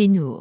Pinot.